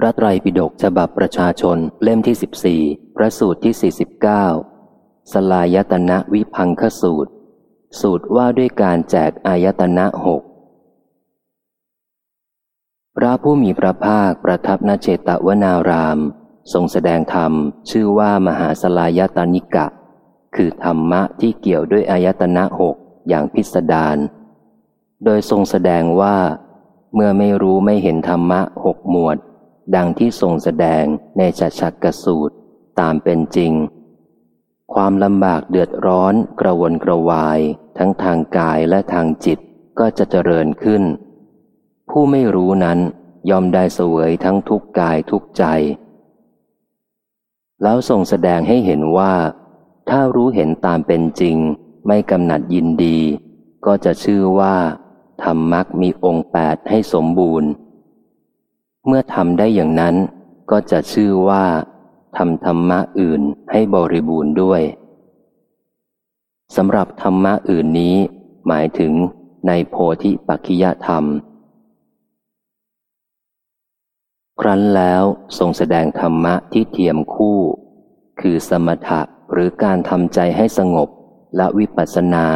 พระไตรปิฎกฉบับประชาชนเล่มที่สิบสี่พระสูตรที่สี่สิบเก้าสลายตนะวิพังคสูตร สูตรว่าด้วยการแจกอายตนะหกพระผู้มีพระภาคประทับณเจตวนาราม ทรงแสดงธรรมชื่อว่ามหาสลายตานิกะ คือธรรมะที่เกี่ยวด้วยอายตนะหกอย่างพิสดารโดยทรงแสดงว่า เมื่อไม่รู้ไม่เห็นธรรมะหกหมวด ดังที่ทรงแสดงในจัชักกสูตรตามเป็นจริง ความลำบากเดือดร้อนกระวนกระวาย ทั้งทางกายและทางจิตก็จะเจริญขึ้น ผู้ไม่รู้นั้นยอมได้เสวยทั้งทุกกายทุกใจ แล้วทรงแสดงให้เห็นว่า ถ้ารู้เห็นตามเป็นจริง ไม่กำหนัดยินดี ก็จะชื่อว่าธรรมักมีองค์แปดให้สมบูรณ์ เมื่อทำได้อย่างนั้น ก็จะชื่อว่าทำธรรมะอื่นให้บริบูรณ์ด้วยสำหรับธรรมะอื่นนี้ หมายถึงในโพธิปัจขิยธรรม ครั้นแล้วทรงแสดงธรรมะที่เทียมคู่ คือสมถะหรือการทำใจให้สงบและวิปัสสนา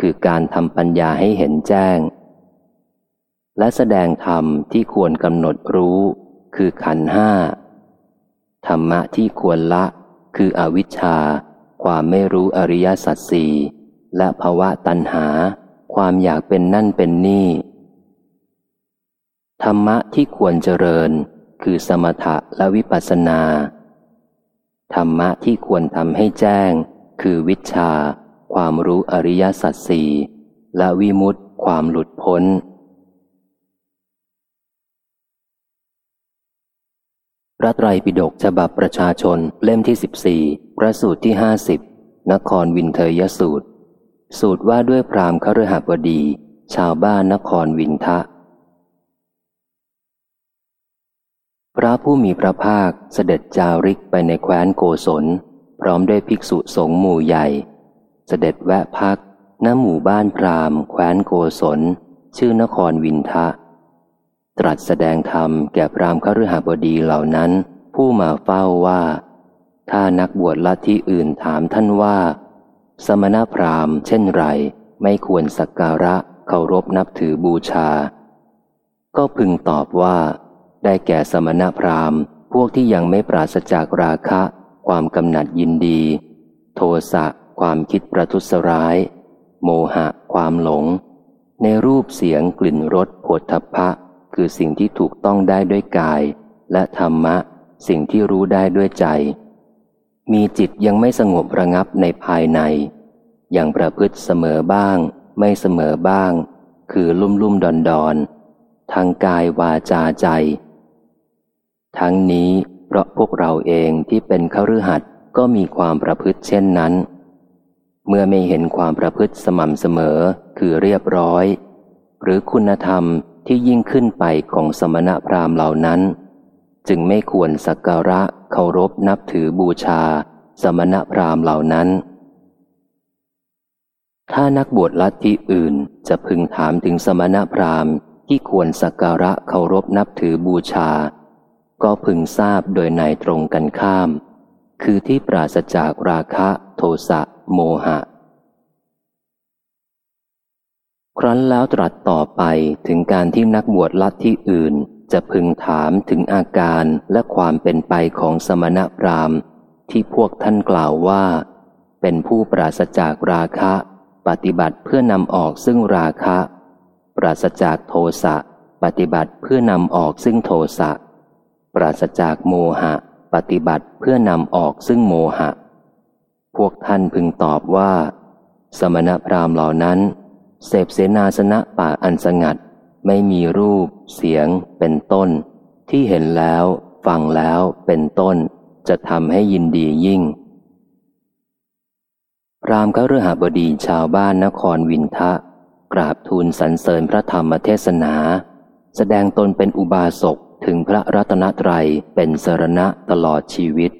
คือการทำปัญญาให้เห็นแจ้ง และแสดงธรรมที่ควรกำหนดรู้ คือขันห้าธรรมะที่ควรละ คืออวิชชา ความไม่รู้อริยสัจสี่และภาวะตัณหา ความอยากเป็นนั่นเป็นนี่ ธรรมะที่ควรเจริญ คือสมถะและวิปัสสนา ธรรมะที่ควรทำให้แจ้ง คือวิชา ความรู้อริยสัจสี่และวิมุตติความหลุดพ้น ระไตรปิฎกฉบับประชาชนเล่มที่สิบสี่พระสูตรที่ห้าสิบนครวินเทยสูตร สูตรว่าด้วยพรามคฤหบดี ชาวบ้านนครวินทะ พระผู้มีพระภาคเสด็จจาริกไปในแคว้นโกศล พร้อมด้วยภิกษุสงฆ์หมู่ใหญ่ เสด็จแวะพักณหมู่บ้านพรามแคว้นโกศล ชื่อนครวินทะ ตรัสแสดงธรรมแก่พรามคฤหบดีเหล่านั้น ผู้มาเฝ้าว่า ถ้านักบวชลัทธิอื่นถามท่านว่า สมณพราหมณ์เช่นไร ไม่ควรสักการะเคารพนับถือบูชา ก็พึงตอบว่า ได้แก่สมณพราหมณ์ พวกที่ยังไม่ปราศจากราคะ ความกำหนัดยินดี โทสะความคิดประทุษร้าย โมหะ ความหลง ในรูปเสียงกลิ่นรสผลทพะ คือสิ่งที่ถูกต้องได้ด้วยกาย และธรรมะ สิ่งที่รู้ได้ด้วยใจ มีจิตยังไม่สงบระงับในภายใน อย่างประพฤติเสมอบ้าง ไม่เสมอบ้าง คือลุ่มลุ่มดอนดอนทางกายวาจาใจ ทั้งนี้เพราะพวกเราเองที่เป็นขรือหัดก็มีความประพฤติเช่นนั้น เมื่อไม่เห็นความประพฤติสม่ำเสมอคือเรียบร้อย หรือคุณธรรม ที่ยิ่งขึ้นไปของสมณพราหมณ์เหล่านั้น จึงไม่ควรสักการะเคารพนับถือบูชา สมณพราหมณ์เหล่านั้น ถ้านักบวชลัทธิอื่นจะพึงถามถึงสมณพราหมณ์ที่ควรสักการะเคารพนับถือบูชา ก็พึงทราบโดยในตรงกันข้าม คือที่ปราศจากราคะ โทสะ โมหะ ครั้นแล้วตรัสต่อไปถึงการที่นักบวชลัทธิอื่น จะพึงถามถึงอาการและความเป็นไปของสมณพราหมณ์ ที่พวกท่านกล่าวว่า เป็นผู้ปราศจากราคะ ปฏิบัติเพื่อนำออกซึ่งราคะ ปราศจากโทสะปฏิบัติเพื่อนำออกซึ่งโทสะปราศจากโมหะ ปฏิบัติเพื่อนำออกซึ่งโมหะ พวกท่านพึงตอบว่า สมณพราหมณ์เหล่านั้น เสพเสนาสนะป่าอันสงัด ไม่มีรูป เสียง เป็นต้น ที่เห็นแล้ว ฟังแล้วเป็นต้น จะทำให้ยินดียิ่งรามก็เรือหาบดีชาวบ้านนครวินทะ กราบทูลสรรเสริญพระธรรมเทศนา แสดงตนเป็นอุบาสกถึงพระรัตนตรัยเป็นสรณะตลอดชีวิต